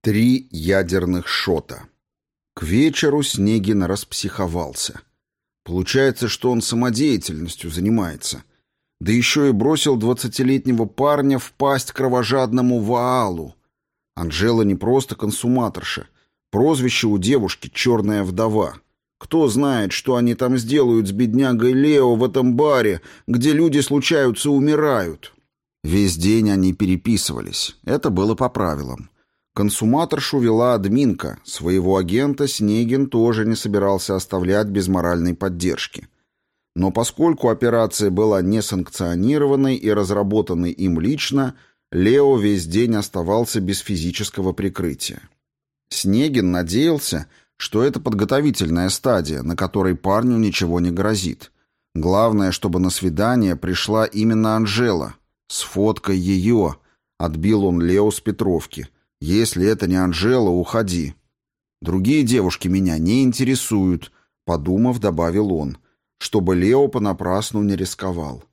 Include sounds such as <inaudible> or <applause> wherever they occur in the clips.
Три ядерных шота. К вечеру Снегин распсиховался. Получается, что он самодеятельностью занимается. Да еще и бросил двадцатилетнего парня в пасть кровожадному Ваалу. Анжела не просто консуматорша. Прозвище у девушки «Черная вдова». Кто знает, что они там сделают с беднягой Лео в этом баре, где люди случаются умирают. Весь день они переписывались. Это было по правилам. Консуматоршу вела админка. Своего агента Снегин тоже не собирался оставлять без моральной поддержки. Но поскольку операция была несанкционированной и разработанной им лично, Лео весь день оставался без физического прикрытия. Снегин надеялся, что это подготовительная стадия, на которой парню ничего не грозит. Главное, чтобы на свидание пришла именно Анжела. С ее. Отбил он Лео с Петровки. Если это не Анжела, уходи. Другие девушки меня не интересуют, подумав, добавил он, чтобы Лео понапрасну не рисковал.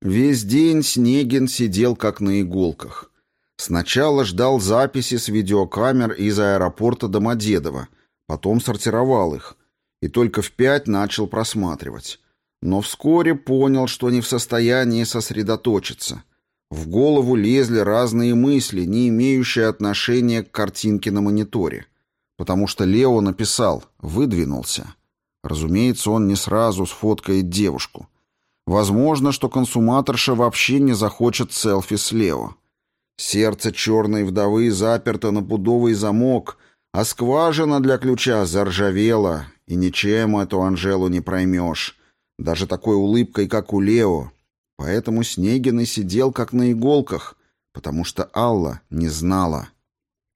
Весь день Снегин сидел как на иголках. Сначала ждал записи с видеокамер из аэропорта Домодедово, потом сортировал их, и только в пять начал просматривать. Но вскоре понял, что не в состоянии сосредоточиться. В голову лезли разные мысли, не имеющие отношения к картинке на мониторе. Потому что Лео написал «выдвинулся». Разумеется, он не сразу сфоткает девушку. Возможно, что консуматорша вообще не захочет селфи с Лео. Сердце черной вдовы заперто на пудовый замок, а скважина для ключа заржавела, и ничем эту Анжелу не проймешь, даже такой улыбкой, как у Лео. Поэтому Снегин и сидел как на иголках, потому что Алла не знала.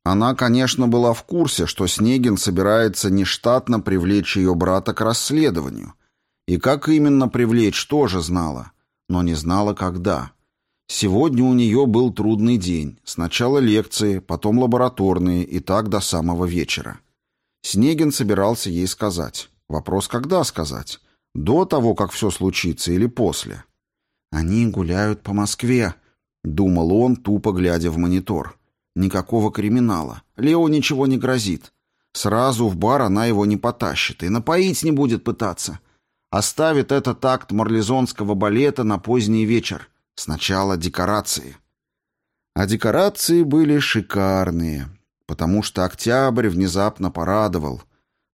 Она, конечно, была в курсе, что Снегин собирается нештатно привлечь ее брата к расследованию. И как именно привлечь, тоже знала, но не знала, когда. Сегодня у нее был трудный день. Сначала лекции, потом лабораторные, и так до самого вечера. Снегин собирался ей сказать. Вопрос, когда сказать? До того, как все случится, или после? «Они гуляют по Москве», — думал он, тупо глядя в монитор. «Никакого криминала. Лео ничего не грозит. Сразу в бар она его не потащит и напоить не будет пытаться. Оставит этот акт марлезонского балета на поздний вечер. Сначала декорации. А декорации были шикарные, потому что октябрь внезапно порадовал.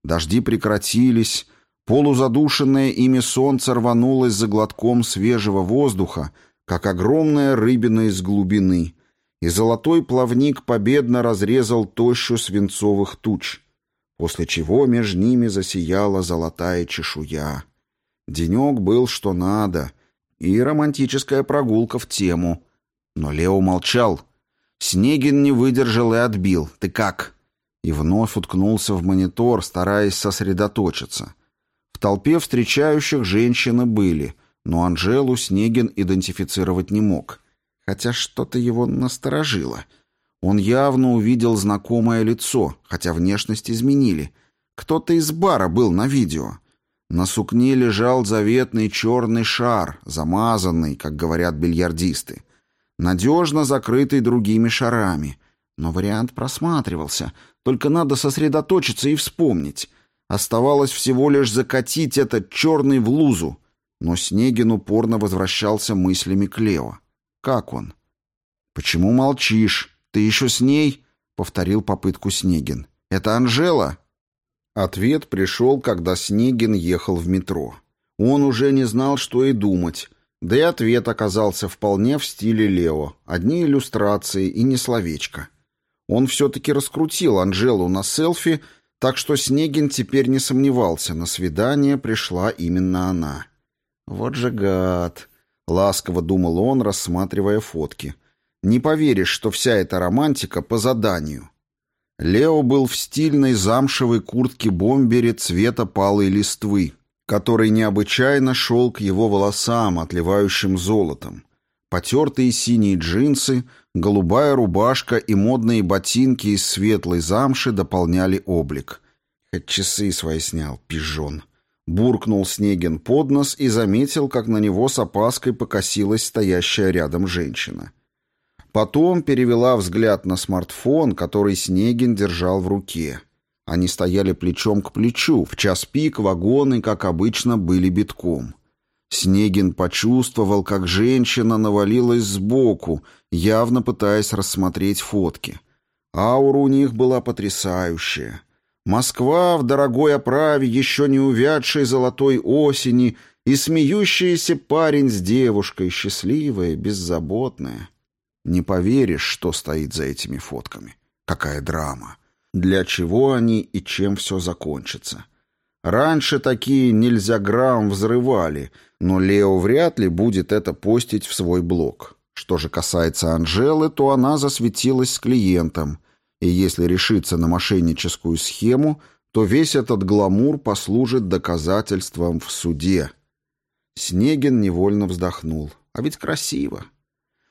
Дожди прекратились, полузадушенное ими солнце рванулось за глотком свежего воздуха, как огромная рыбина из глубины, и золотой плавник победно разрезал тощу свинцовых туч, после чего между ними засияла золотая чешуя. Денек был что надо — и романтическая прогулка в тему. Но Лео молчал. Снегин не выдержал и отбил. «Ты как?» И вновь уткнулся в монитор, стараясь сосредоточиться. В толпе встречающих женщины были, но Анжелу Снегин идентифицировать не мог. Хотя что-то его насторожило. Он явно увидел знакомое лицо, хотя внешность изменили. Кто-то из бара был на видео. На сукне лежал заветный черный шар, замазанный, как говорят бильярдисты, надежно закрытый другими шарами. Но вариант просматривался, только надо сосредоточиться и вспомнить. Оставалось всего лишь закатить этот черный в лузу. Но Снегин упорно возвращался мыслями к Лео. Как он? «Почему молчишь? Ты еще с ней?» — повторил попытку Снегин. «Это Анжела?» Ответ пришел, когда Снегин ехал в метро. Он уже не знал, что и думать. Да и ответ оказался вполне в стиле Лео. Одни иллюстрации и не словечко. Он все-таки раскрутил Анжелу на селфи, так что Снегин теперь не сомневался, на свидание пришла именно она. «Вот же гад!» — ласково думал он, рассматривая фотки. «Не поверишь, что вся эта романтика по заданию». Лео был в стильной замшевой куртке-бомбере цвета палой листвы, который необычайно шел к его волосам, отливающим золотом. Потертые синие джинсы, голубая рубашка и модные ботинки из светлой замши дополняли облик. Хоть часы свои снял, пижон. Буркнул Снегин под нос и заметил, как на него с опаской покосилась стоящая рядом женщина. Потом перевела взгляд на смартфон, который Снегин держал в руке. Они стояли плечом к плечу, в час пик вагоны, как обычно, были битком. Снегин почувствовал, как женщина навалилась сбоку, явно пытаясь рассмотреть фотки. Аура у них была потрясающая. Москва в дорогой оправе еще не увядшей золотой осени и смеющийся парень с девушкой, счастливая, беззаботная. Не поверишь, что стоит за этими фотками. Какая драма. Для чего они и чем все закончится. Раньше такие нельзя грамм взрывали, но Лео вряд ли будет это постить в свой блог. Что же касается Анжелы, то она засветилась с клиентом, и если решиться на мошенническую схему, то весь этот гламур послужит доказательством в суде. Снегин невольно вздохнул. А ведь красиво.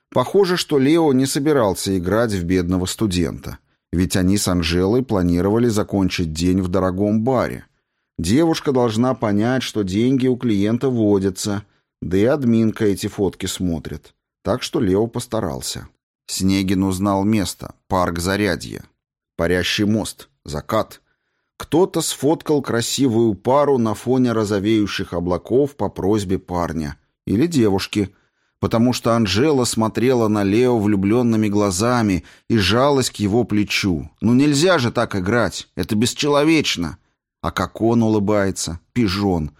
Похоже, что Лео не собирался играть в бедного студента. Ведь они с Анжелой планировали закончить день в дорогом баре. Девушка должна понять, что деньги у клиента водятся, да и админка эти фотки смотрит. Так что Лео постарался. Снегин узнал место. Парк Зарядье. Парящий мост. Закат. Кто-то сфоткал красивую пару на фоне розовеющих облаков по просьбе парня. Или девушки – потому что Анжела смотрела на Лео влюбленными глазами и жалась к его плечу. Ну нельзя же так играть, это бесчеловечно. А как он улыбается, пижон.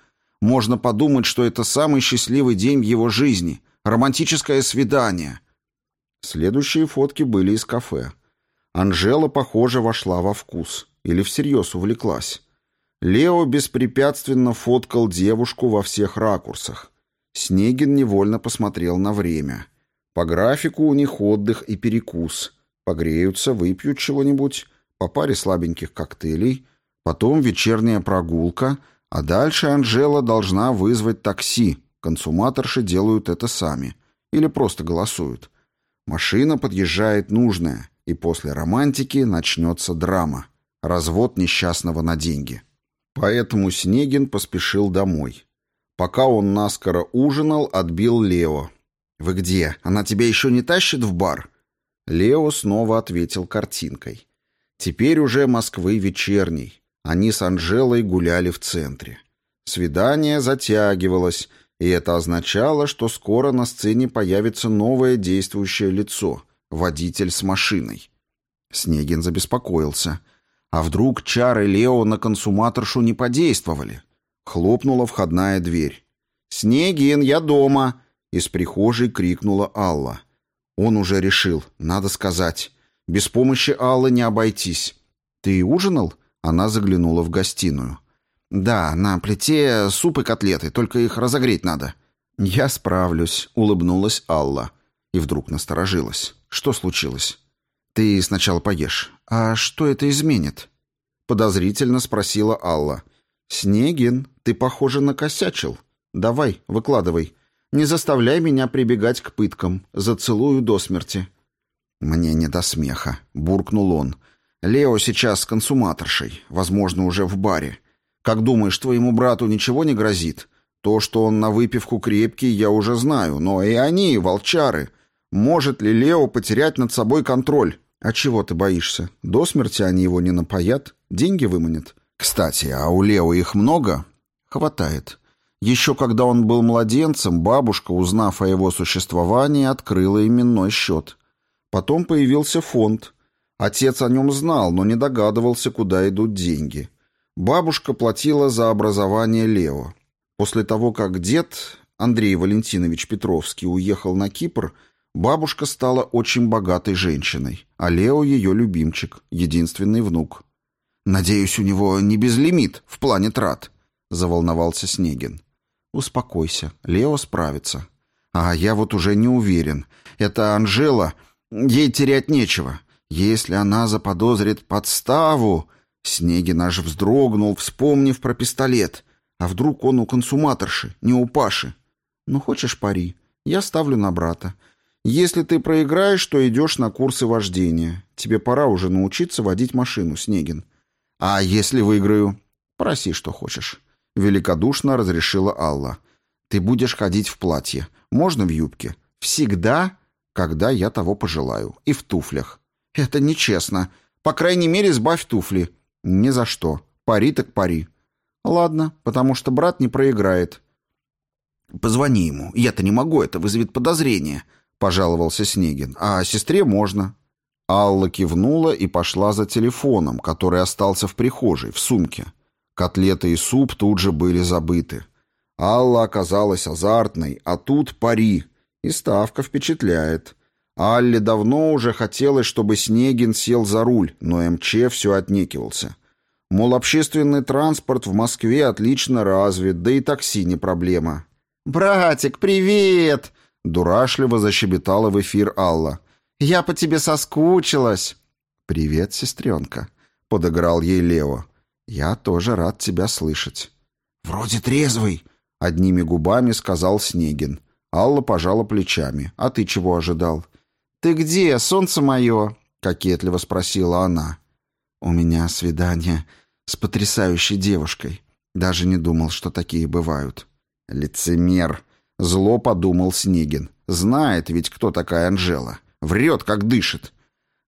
Можно подумать, что это самый счастливый день в его жизни, романтическое свидание. Следующие фотки были из кафе. Анжела, похоже, вошла во вкус или всерьез увлеклась. Лео беспрепятственно фоткал девушку во всех ракурсах. Снегин невольно посмотрел на время. По графику у них отдых и перекус. Погреются, выпьют чего-нибудь, по паре слабеньких коктейлей, потом вечерняя прогулка, а дальше Анжела должна вызвать такси. Консуматорши делают это сами. Или просто голосуют. Машина подъезжает нужная, и после романтики начнется драма. Развод несчастного на деньги. Поэтому Снегин поспешил домой. Пока он наскоро ужинал, отбил Лео. «Вы где? Она тебя еще не тащит в бар?» Лео снова ответил картинкой. Теперь уже Москвы вечерней. Они с Анжелой гуляли в центре. Свидание затягивалось, и это означало, что скоро на сцене появится новое действующее лицо — водитель с машиной. Снегин забеспокоился. А вдруг чары Лео на консуматоршу не подействовали? Хлопнула входная дверь. «Снегин, я дома!» Из прихожей крикнула Алла. Он уже решил, надо сказать. Без помощи Аллы не обойтись. «Ты ужинал?» Она заглянула в гостиную. «Да, на плите суп и котлеты, только их разогреть надо». «Я справлюсь», — улыбнулась Алла. И вдруг насторожилась. «Что случилось?» «Ты сначала поешь. А что это изменит?» Подозрительно спросила Алла. «Снегин, ты, похоже, накосячил. Давай, выкладывай. Не заставляй меня прибегать к пыткам. Зацелую до смерти». «Мне не до смеха», — буркнул он. «Лео сейчас с консуматоршей, возможно, уже в баре. Как думаешь, твоему брату ничего не грозит? То, что он на выпивку крепкий, я уже знаю, но и они, волчары. Может ли Лео потерять над собой контроль? А чего ты боишься? До смерти они его не напоят, деньги выманят. Кстати, а у Лео их много? Хватает. Еще когда он был младенцем, бабушка, узнав о его существовании, открыла именной счет. Потом появился фонд. Отец о нем знал, но не догадывался, куда идут деньги. Бабушка платила за образование Лео. После того, как дед, Андрей Валентинович Петровский, уехал на Кипр, бабушка стала очень богатой женщиной, а Лео ее любимчик, единственный внук. «Надеюсь, у него не безлимит в плане трат», — заволновался Снегин. «Успокойся, Лео справится». «А я вот уже не уверен. Это Анжела, ей терять нечего. Если она заподозрит подставу...» Снегин аж вздрогнул, вспомнив про пистолет. «А вдруг он у консуматорши, не у Паши?» «Ну, хочешь пари? Я ставлю на брата. Если ты проиграешь, то идешь на курсы вождения. Тебе пора уже научиться водить машину, Снегин. «А если выиграю?» «Проси, что хочешь». Великодушно разрешила Алла. «Ты будешь ходить в платье. Можно в юбке?» «Всегда?» когда я того пожелаю. И в туфлях. Это нечестно. По крайней мере, сбавь туфли. Ни за что. Пари так пари. Ладно, потому что брат не проиграет. Позвони ему. Я-то не могу, это вызовет подозрение, пожаловался Снегин. А сестре можно. Алла кивнула и пошла за телефоном, который остался в прихожей, в сумке. Котлеты и суп тут же были забыты. Алла оказалась азартной, а тут пари. И ставка впечатляет. Алле давно уже хотелось, чтобы Снегин сел за руль, но МЧ все отнекивался. Мол, общественный транспорт в Москве отлично развит, да и такси не проблема. «Братик, привет!» — дурашливо защебетала в эфир Алла. «Я по тебе соскучилась». «Привет, сестренка», — подыграл ей Лео. «Я тоже рад тебя слышать». «Вроде трезвый», — одними губами сказал Снегин. Алла пожала плечами. «А ты чего ожидал?» «Ты где, солнце мое?» — кокетливо спросила она. «У меня свидание с потрясающей девушкой. Даже не думал, что такие бывают». «Лицемер!» — зло подумал Снегин. «Знает ведь, кто такая Анжела. Врет, как дышит».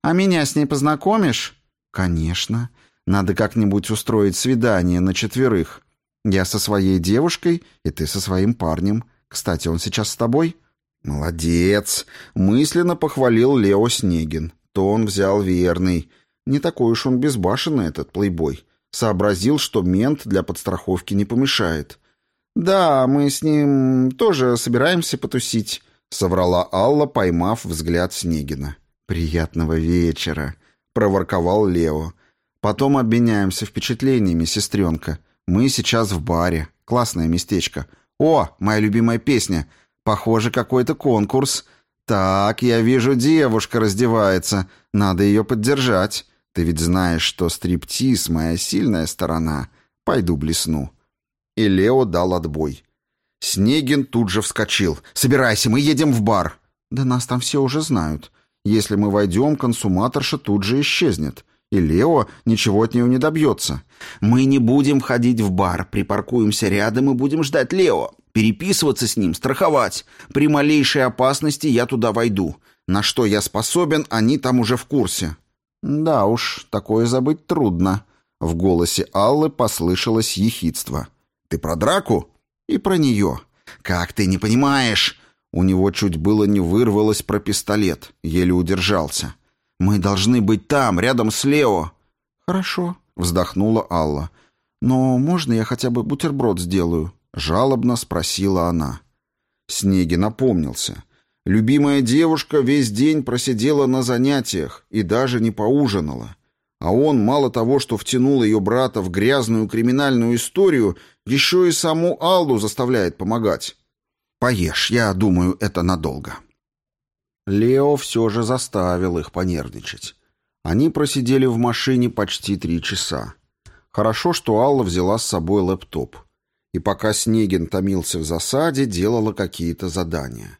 «А меня с ней познакомишь?» «Конечно. Надо как-нибудь устроить свидание на четверых. Я со своей девушкой, и ты со своим парнем. Кстати, он сейчас с тобой?» «Молодец!» — мысленно похвалил Лео Снегин. То он взял верный. Не такой уж он безбашенный, этот плейбой. Сообразил, что мент для подстраховки не помешает. «Да, мы с ним тоже собираемся потусить», — соврала Алла, поймав взгляд Снегина. «Приятного вечера», — проворковал Лео. «Потом обменяемся впечатлениями, сестренка. Мы сейчас в баре. Классное местечко. О, моя любимая песня. Похоже, какой-то конкурс. Так, я вижу, девушка раздевается. Надо ее поддержать. Ты ведь знаешь, что стриптиз — моя сильная сторона. Пойду блесну». И Лео дал отбой. Снегин тут же вскочил. «Собирайся, мы едем в бар». «Да нас там все уже знают. Если мы войдем, консуматорша тут же исчезнет. И Лео ничего от нее не добьется. Мы не будем входить в бар, припаркуемся рядом и будем ждать Лео. Переписываться с ним, страховать. При малейшей опасности я туда войду. На что я способен, они там уже в курсе». «Да уж, такое забыть трудно». В голосе Аллы послышалось ехидство. «Ты про драку?» «И про нее». «Как ты не понимаешь?» У него чуть было не вырвалось про пистолет, еле удержался. «Мы должны быть там, рядом с Лео». «Хорошо», — вздохнула Алла. «Но можно я хотя бы бутерброд сделаю?» — жалобно спросила она. Снеги напомнился. Любимая девушка весь день просидела на занятиях и даже не поужинала. А он мало того, что втянул ее брата в грязную криминальную историю, еще и саму Аллу заставляет помогать. «Поешь, я думаю, это надолго». Лео все же заставил их понервничать. Они просидели в машине почти три часа. Хорошо, что Алла взяла с собой лэптоп. И пока Снегин томился в засаде, делала какие-то задания.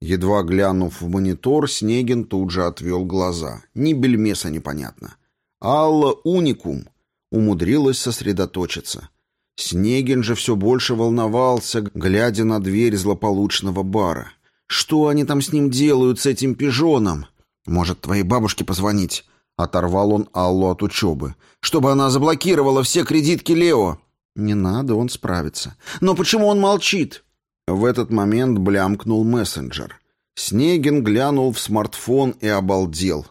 Едва глянув в монитор, Снегин тут же отвел глаза. Ни бельмеса непонятно. Алла уникум умудрилась сосредоточиться. Снегин же все больше волновался, глядя на дверь злополучного бара. Что они там с ним делают, с этим пижоном? Может, твоей бабушке позвонить? Оторвал он Аллу от учебы. Чтобы она заблокировала все кредитки Лео. Не надо, он справится. Но почему он молчит? В этот момент блямкнул мессенджер. Снегин глянул в смартфон и обалдел.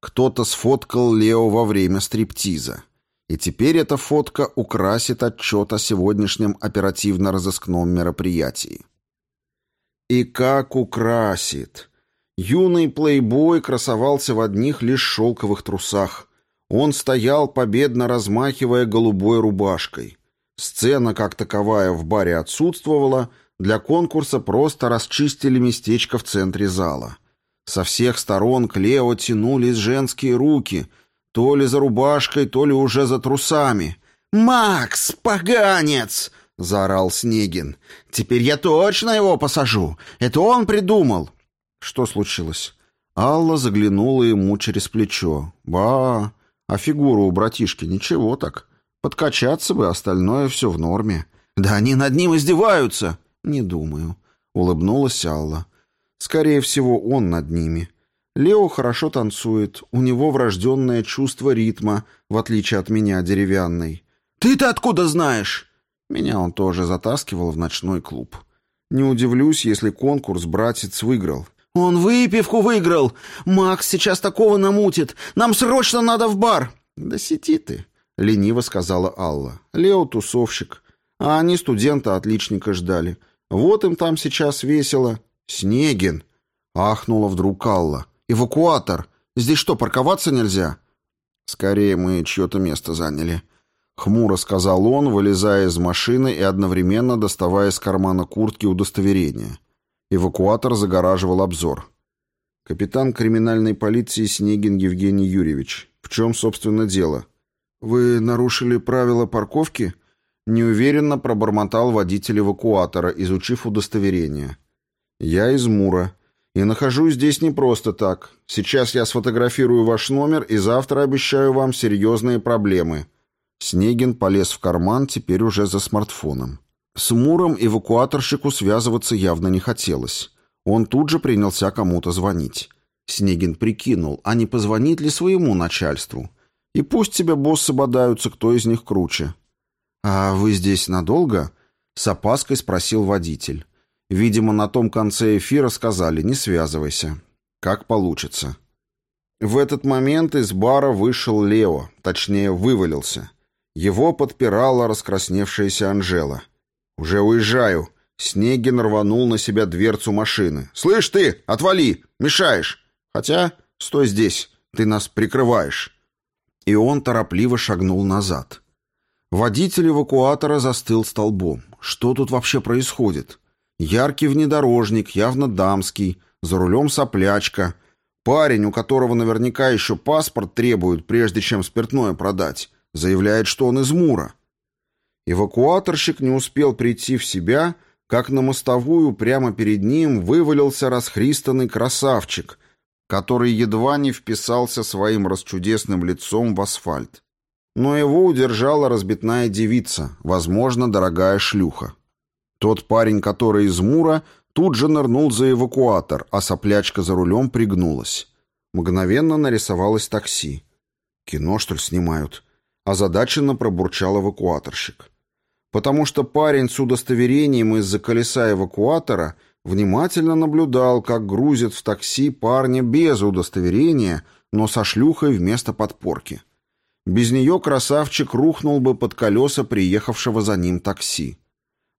Кто-то сфоткал Лео во время стриптиза. И теперь эта фотка украсит отчет о сегодняшнем оперативно-розыскном мероприятии. И как украсит! Юный плейбой красовался в одних лишь шелковых трусах. Он стоял, победно размахивая голубой рубашкой. Сцена, как таковая, в баре отсутствовала, для конкурса просто расчистили местечко в центре зала. Со всех сторон к Лео тянулись женские руки, то ли за рубашкой, то ли уже за трусами. «Макс, поганец!» — заорал Снегин. «Теперь я точно его посажу. Это он придумал». Что случилось? Алла заглянула ему через плечо. «Ба, а фигура у братишки ничего так. Подкачаться бы, остальное все в норме». «Да они над ним издеваются!» «Не думаю», — улыбнулась Алла. Скорее всего, он над ними. Лео хорошо танцует, у него врожденное чувство ритма, в отличие от меня, деревянной. «Ты-то откуда знаешь?» Меня он тоже затаскивал в ночной клуб. Не удивлюсь, если конкурс братец выиграл. «Он выпивку выиграл! Макс сейчас такого намутит! Нам срочно надо в бар!» «Да сиди ты!» — лениво сказала Алла. «Лео тусовщик, а они студента-отличника ждали. Вот им там сейчас весело. Снегин!» — ахнула вдруг Алла. «Эвакуатор! Здесь что, парковаться нельзя?» «Скорее мы чье-то место заняли», — хмуро сказал он, вылезая из машины и одновременно доставая из кармана куртки удостоверение. Эвакуатор загораживал обзор. «Капитан криминальной полиции Снегин Евгений Юрьевич. В чем, собственно, дело?» «Вы нарушили правила парковки?» Неуверенно пробормотал водитель эвакуатора, изучив удостоверение. «Я из Мура. И нахожусь здесь не просто так. Сейчас я сфотографирую ваш номер и завтра обещаю вам серьезные проблемы». Снегин полез в карман, теперь уже за смартфоном. С Муром эвакуаторщику связываться явно не хотелось. Он тут же принялся кому-то звонить. Снегин прикинул, а не позвонить ли своему начальству. И пусть тебе боссы бодаются, кто из них круче. «А вы здесь надолго?» — с опаской спросил водитель. Видимо, на том конце эфира сказали «не связывайся». Как получится. В этот момент из бара вышел Лео, точнее, вывалился. Его подпирала раскрасневшаяся Анжела. «Уже уезжаю». Снегин рванул на себя дверцу машины. «Слышь ты, отвали! Мешаешь! Хотя, стой здесь, ты нас прикрываешь». И он торопливо шагнул назад. Водитель эвакуатора застыл столбом. Что тут вообще происходит? Яркий внедорожник, явно дамский, за рулем соплячка. Парень, у которого наверняка еще паспорт требуют, прежде чем спиртное продать, заявляет, что он из Мура. Эвакуаторщик не успел прийти в себя, как на мостовую прямо перед ним вывалился расхристанный красавчик, который едва не вписался своим расчудесным лицом в асфальт. Но его удержала разбитная девица, возможно, дорогая шлюха. Тот парень, который из Мура, тут же нырнул за эвакуатор, а соплячка за рулем пригнулась. Мгновенно нарисовалось такси. Кино, что ли, снимают? Озадаченно пробурчал эвакуаторщик потому что парень с удостоверением из-за колеса эвакуатора внимательно наблюдал, как грузят в такси парня без удостоверения, но со шлюхой вместо подпорки. Без нее красавчик рухнул бы под колеса приехавшего за ним такси.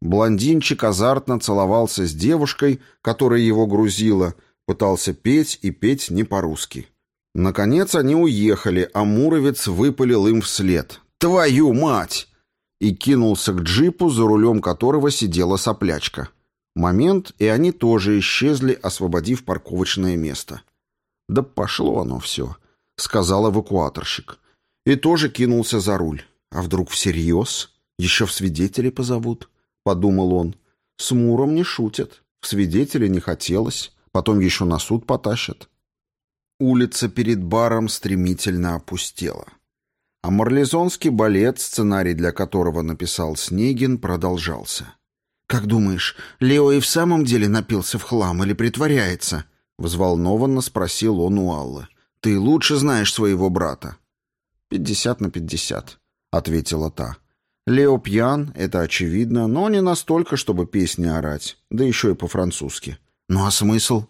Блондинчик азартно целовался с девушкой, которая его грузила, пытался петь и петь не по-русски. Наконец они уехали, а Муровец выпалил им вслед. «Твою мать!» и кинулся к джипу, за рулем которого сидела соплячка. Момент, и они тоже исчезли, освободив парковочное место. «Да пошло оно все», — сказал эвакуаторщик. И тоже кинулся за руль. «А вдруг всерьез? Еще в свидетели позовут?» — подумал он. «С Муром не шутят. В свидетели не хотелось. Потом еще на суд потащат». Улица перед баром стремительно опустела. А марлезонский балет, сценарий для которого написал Снегин, продолжался. «Как думаешь, Лео и в самом деле напился в хлам или притворяется?» Взволнованно спросил он у Аллы. «Ты лучше знаешь своего брата». «Пятьдесят на пятьдесят», — ответила та. «Лео пьян, это очевидно, но не настолько, чтобы песни орать, да еще и по-французски». «Ну а смысл?»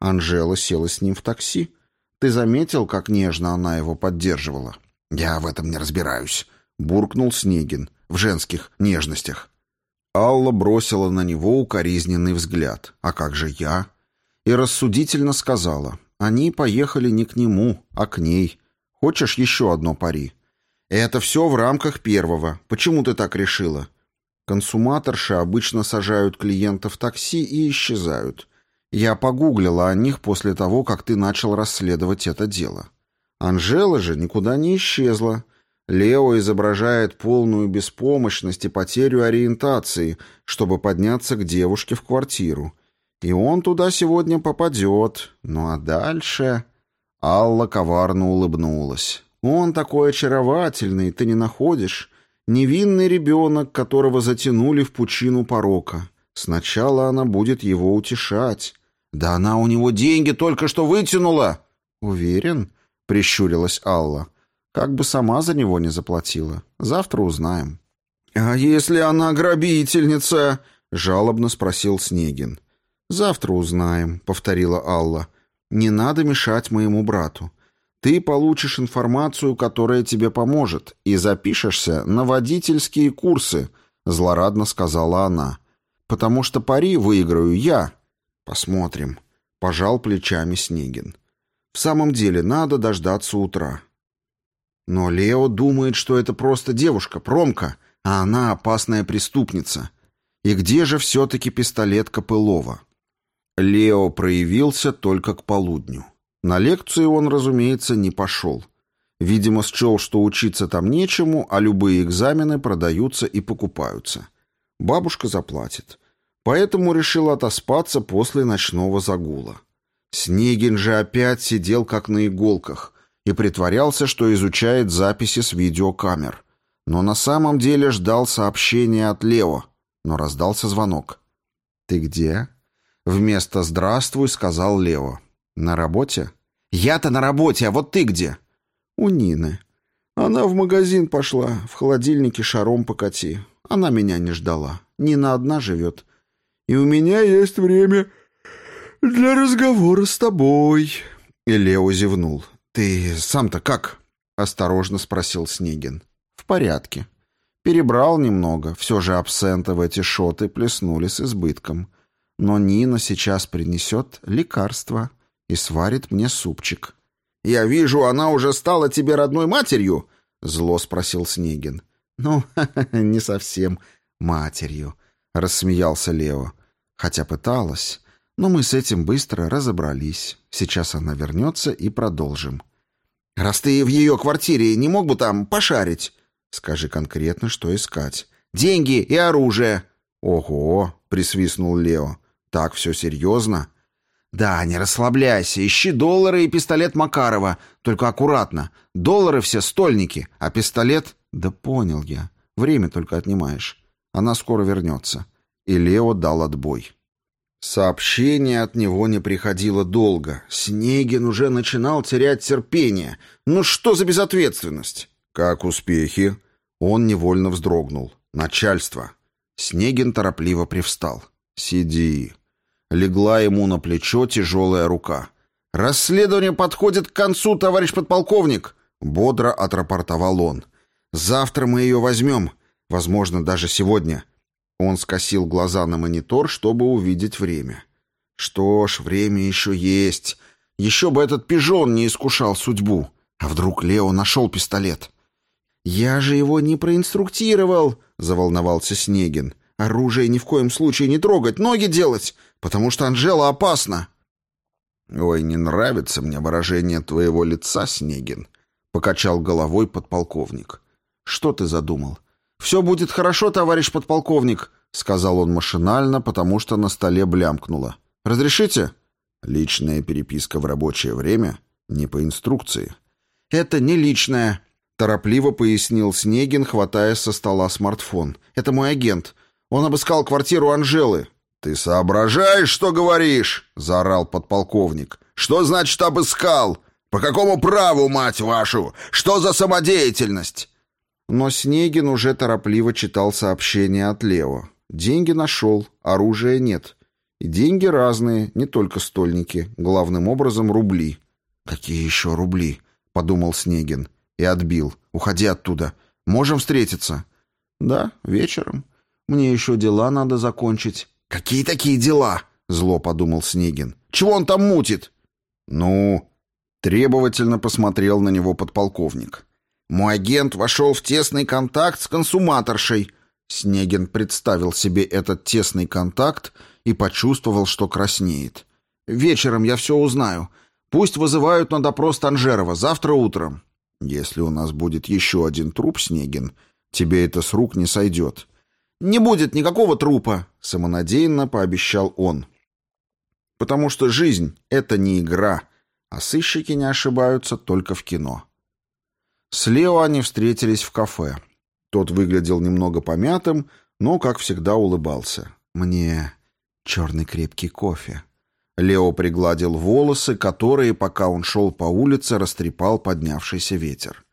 Анжела села с ним в такси. «Ты заметил, как нежно она его поддерживала?» «Я в этом не разбираюсь», — буркнул Снегин в женских нежностях. Алла бросила на него укоризненный взгляд. «А как же я?» И рассудительно сказала. «Они поехали не к нему, а к ней. Хочешь еще одно пари?» «Это все в рамках первого. Почему ты так решила?» Консуматорши обычно сажают клиентов такси и исчезают. Я погуглила о них после того, как ты начал расследовать это дело. Анжела же никуда не исчезла. Лео изображает полную беспомощность и потерю ориентации, чтобы подняться к девушке в квартиру. И он туда сегодня попадет. Ну а дальше... Алла коварно улыбнулась. Он такой очаровательный, ты не находишь? Невинный ребенок, которого затянули в пучину порока. Сначала она будет его утешать, «Да она у него деньги только что вытянула!» «Уверен?» — прищурилась Алла. «Как бы сама за него не заплатила. Завтра узнаем». «А если она грабительница?» — жалобно спросил Снегин. «Завтра узнаем», — повторила Алла. «Не надо мешать моему брату. Ты получишь информацию, которая тебе поможет, и запишешься на водительские курсы», — злорадно сказала она. «Потому что пари выиграю я». «Посмотрим», — пожал плечами Снегин. «В самом деле надо дождаться утра». Но Лео думает, что это просто девушка, промка, а она опасная преступница. И где же все-таки пистолет Копылова? Лео проявился только к полудню. На лекцию он, разумеется, не пошел. Видимо, счел, что учиться там нечему, а любые экзамены продаются и покупаются. Бабушка заплатит. Поэтому решил отоспаться после ночного загула. Снегин же опять сидел как на иголках и притворялся, что изучает записи с видеокамер. Но на самом деле ждал сообщения от Лео, но раздался звонок. «Ты где?» Вместо «здравствуй» сказал Лео. «На работе?» «Я-то на работе, а вот ты где?» «У Нины. Она в магазин пошла, в холодильнике шаром покати. Она меня не ждала. Нина одна живет. И у меня есть время для разговора с тобой». И Лео зевнул. «Ты сам-то как?» — осторожно спросил Снегин. «В порядке. Перебрал немного. Все же абсента в эти шоты плеснули с избытком. Но Нина сейчас принесет лекарство» и сварит мне супчик. «Я вижу, она уже стала тебе родной матерью?» — зло спросил Снегин. «Ну, <laughs> не совсем матерью», — рассмеялся Лео. «Хотя пыталась, но мы с этим быстро разобрались. Сейчас она вернется и продолжим». «Раз ты в ее квартире, не мог бы там пошарить?» «Скажи конкретно, что искать». «Деньги и оружие». «Ого!» — присвистнул Лео. «Так все серьезно?» «Да, не расслабляйся. Ищи доллары и пистолет Макарова. Только аккуратно. Доллары все стольники, а пистолет...» «Да понял я. Время только отнимаешь. Она скоро вернется». И Лео дал отбой. Сообщение от него не приходило долго. Снегин уже начинал терять терпение. «Ну что за безответственность?» «Как успехи?» Он невольно вздрогнул. «Начальство». Снегин торопливо привстал. «Сиди». Легла ему на плечо тяжелая рука. «Расследование подходит к концу, товарищ подполковник!» Бодро отрапортовал он. «Завтра мы ее возьмем. Возможно, даже сегодня». Он скосил глаза на монитор, чтобы увидеть время. «Что ж, время еще есть. Еще бы этот пижон не искушал судьбу. А вдруг Лео нашел пистолет?» «Я же его не проинструктировал», — заволновался Снегин. «Оружие ни в коем случае не трогать, ноги делать потому что Анжела опасна». «Ой, не нравится мне выражение твоего лица, Снегин», — покачал головой подполковник. «Что ты задумал?» «Все будет хорошо, товарищ подполковник», — сказал он машинально, потому что на столе блямкнуло. «Разрешите?» «Личная переписка в рабочее время? Не по инструкции». «Это не личная», — торопливо пояснил Снегин, хватая со стола смартфон. «Это мой агент. Он обыскал квартиру Анжелы. «Ты соображаешь, что говоришь?» — заорал подполковник. «Что значит обыскал? По какому праву, мать вашу? Что за самодеятельность?» Но Снегин уже торопливо читал сообщение от Лео. «Деньги нашел, оружия нет. И деньги разные, не только стольники, главным образом рубли». «Какие еще рубли?» — подумал Снегин. И отбил. «Уходи оттуда. Можем встретиться?» «Да, вечером. Мне еще дела надо закончить». «Какие такие дела?» — зло подумал Снегин. «Чего он там мутит?» «Ну...» — требовательно посмотрел на него подполковник. «Мой агент вошел в тесный контакт с консуматоршей». Снегин представил себе этот тесный контакт и почувствовал, что краснеет. «Вечером я все узнаю. Пусть вызывают на допрос Танжерова завтра утром». «Если у нас будет еще один труп, Снегин, тебе это с рук не сойдет. «Не будет никакого трупа», — самонадеянно пообещал он. «Потому что жизнь — это не игра, а сыщики не ошибаются только в кино». С Лео они встретились в кафе. Тот выглядел немного помятым, но, как всегда, улыбался. «Мне черный крепкий кофе». Лео пригладил волосы, которые, пока он шел по улице, растрепал поднявшийся ветер.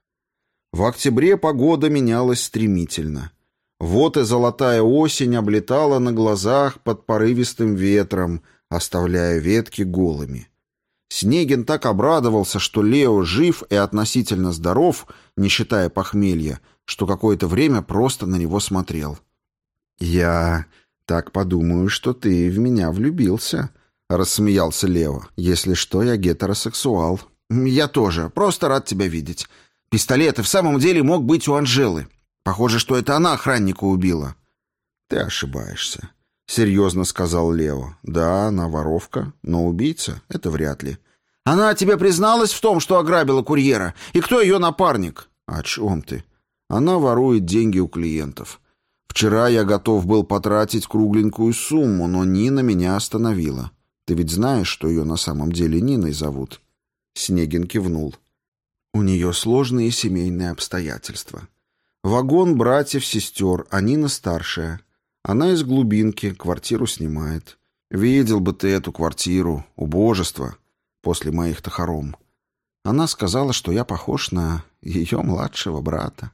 В октябре погода менялась стремительно. Вот и золотая осень облетала на глазах под порывистым ветром, оставляя ветки голыми. Снегин так обрадовался, что Лео жив и относительно здоров, не считая похмелья, что какое-то время просто на него смотрел. «Я так подумаю, что ты в меня влюбился», — рассмеялся Лео. «Если что, я гетеросексуал». «Я тоже. Просто рад тебя видеть. Пистолет и в самом деле мог быть у Анжелы. Похоже, что это она охранника убила». «Ты ошибаешься», — серьезно сказал Лео. «Да, она воровка, но убийца — это вряд ли». «Она тебе призналась в том, что ограбила курьера? И кто ее напарник?» «О чем ты? Она ворует деньги у клиентов. Вчера я готов был потратить кругленькую сумму, но Нина меня остановила. Ты ведь знаешь, что ее на самом деле Ниной зовут?» Снегин кивнул. «У нее сложные семейные обстоятельства. Вагон братьев-сестер, а Нина старшая. Она из глубинки, квартиру снимает. Видел бы ты эту квартиру, убожество, после моих тахаром. Она сказала, что я похож на ее младшего брата.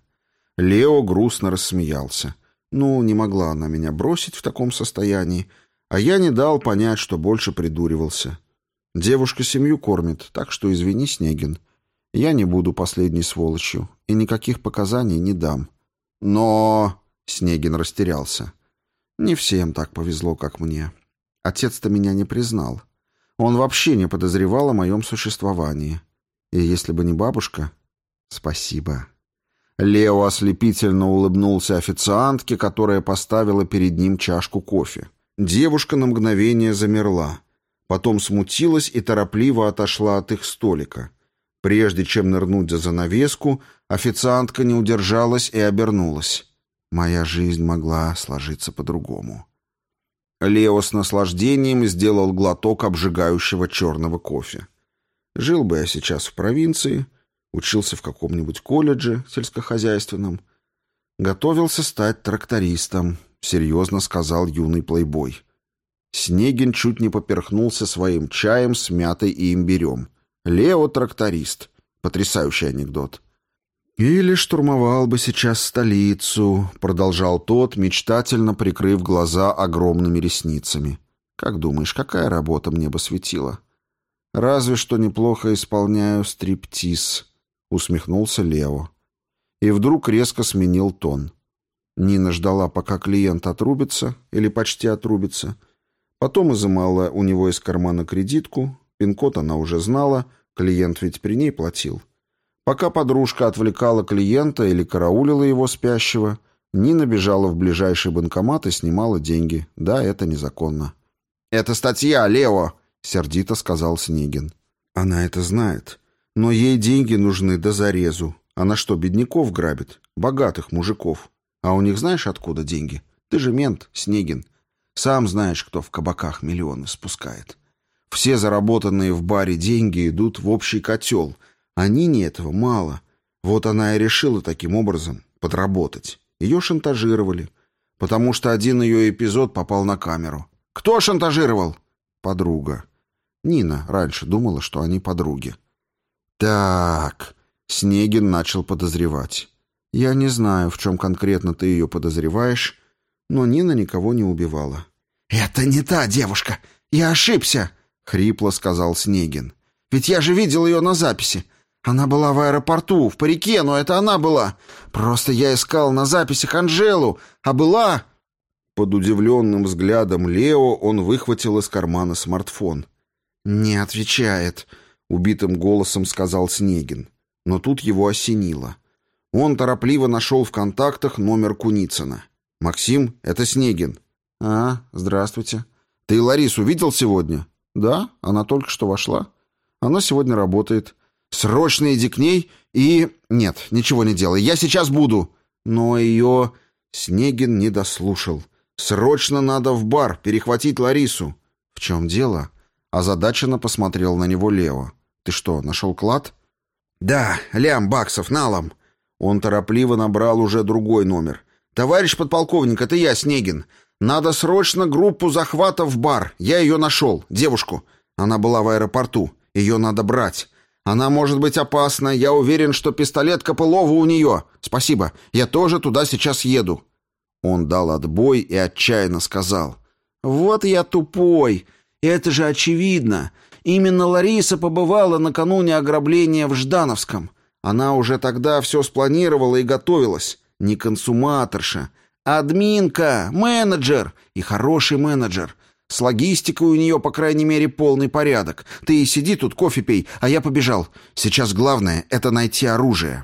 Лео грустно рассмеялся. Ну, не могла она меня бросить в таком состоянии, а я не дал понять, что больше придуривался. Девушка семью кормит, так что извини, Снегин. Я не буду последней сволочью и никаких показаний не дам. Но... Снегин растерялся. Не всем так повезло, как мне. Отец-то меня не признал. Он вообще не подозревал о моем существовании. И если бы не бабушка... Спасибо. Лео ослепительно улыбнулся официантке, которая поставила перед ним чашку кофе. Девушка на мгновение замерла. Потом смутилась и торопливо отошла от их столика. Прежде чем нырнуть за занавеску, официантка не удержалась и обернулась. Моя жизнь могла сложиться по-другому. Лео с наслаждением сделал глоток обжигающего черного кофе. Жил бы я сейчас в провинции, учился в каком-нибудь колледже сельскохозяйственном. Готовился стать трактористом, серьезно сказал юный плейбой. Снегин чуть не поперхнулся своим чаем с мятой и имбирем. Лео тракторист. Потрясающий анекдот. «Или штурмовал бы сейчас столицу», — продолжал тот, мечтательно прикрыв глаза огромными ресницами. «Как думаешь, какая работа мне бы светила?» «Разве что неплохо исполняю стриптиз», — усмехнулся Лео. И вдруг резко сменил тон. Нина ждала, пока клиент отрубится или почти отрубится. Потом изымала у него из кармана кредитку. Пин-код она уже знала, клиент ведь при ней платил. Пока подружка отвлекала клиента или караулила его спящего, Нина бежала в ближайший банкомат и снимала деньги. Да, это незаконно. «Это статья, Лео!» — сердито сказал Снегин. «Она это знает. Но ей деньги нужны до зарезу. Она что, бедняков грабит? Богатых мужиков. А у них знаешь, откуда деньги? Ты же мент, Снегин. Сам знаешь, кто в кабаках миллионы спускает. Все заработанные в баре деньги идут в общий котел, а Нине этого мало. Вот она и решила таким образом подработать. Ее шантажировали, потому что один ее эпизод попал на камеру. «Кто шантажировал?» «Подруга». Нина раньше думала, что они подруги. «Так...» — Снегин начал подозревать. «Я не знаю, в чем конкретно ты ее подозреваешь, но Нина никого не убивала». «Это не та девушка! Я ошибся!» — хрипло сказал Снегин. «Ведь я же видел ее на записи. Она была в аэропорту, в парике, но это она была. Просто я искал на записях Анжелу, а была...» Под удивленным взглядом Лео он выхватил из кармана смартфон. «Не отвечает», убитым голосом сказал Снегин. Но тут его осенило. Он торопливо нашел в контактах номер Куницына. «Максим, это Снегин». «А, здравствуйте. Ты Ларису видел сегодня?» «Да, она только что вошла. Она сегодня работает». «Срочно иди к ней и...» «Нет, ничего не делай, я сейчас буду». Но ее... Снегин не дослушал. «Срочно надо в бар, перехватить Ларису». «В чем дело?» Озадаченно посмотрел на него Лео. Ты что, нашел клад? Да, лям баксов налом. Он торопливо набрал уже другой номер. Товарищ подполковник, это я, Снегин. Надо срочно группу захвата в бар. Я ее нашел, девушку. Она была в аэропорту. Ее надо брать. Она может быть опасна. Я уверен, что пистолет Копылова у нее. Спасибо. Я тоже туда сейчас еду». Он дал отбой и отчаянно сказал. «Вот я тупой. Это же очевидно. Именно Лариса побывала накануне ограбления в Ждановском. Она уже тогда все спланировала и готовилась. Не консуматорша, админка, менеджер и хороший менеджер. С логистикой у нее, по крайней мере, полный порядок. Ты и сиди тут, кофе пей, а я побежал. Сейчас главное — это найти оружие».